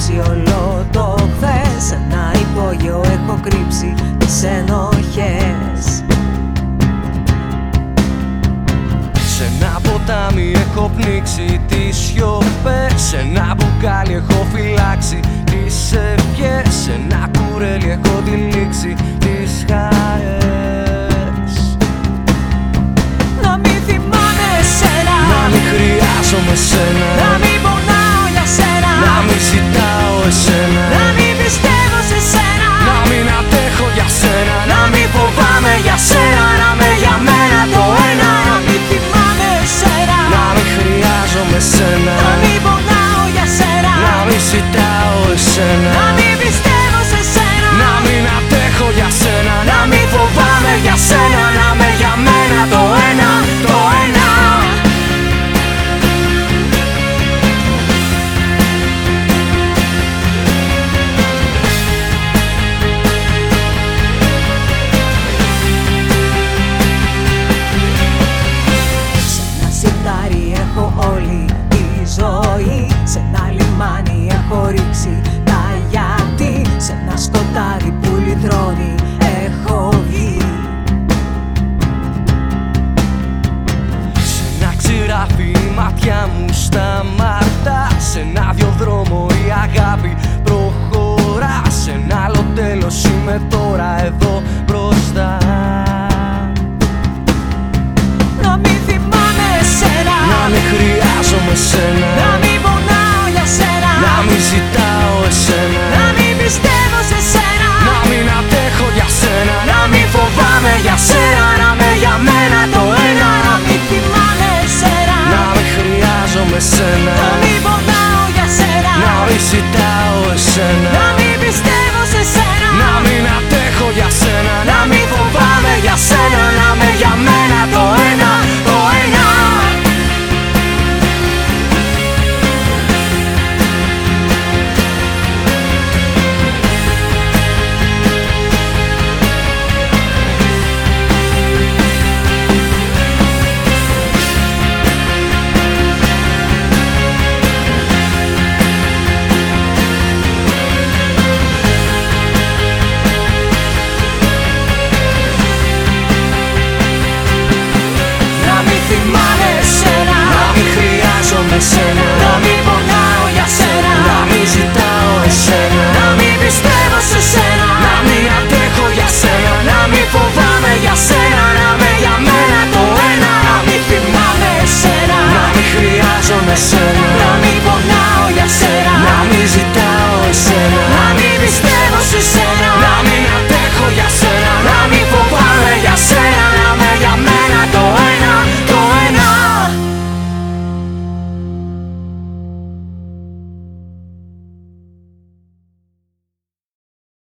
κρύψει όλο το χθες. Ένα υπόγειο έχω κρύψει τις ενοχές. Σε ένα ποτάμι έχω πνίξει τις σιωπές. Σε ένα μπουκάλι έχω φυλάξει tonight βρίσκομαι τώρα εδώ. myself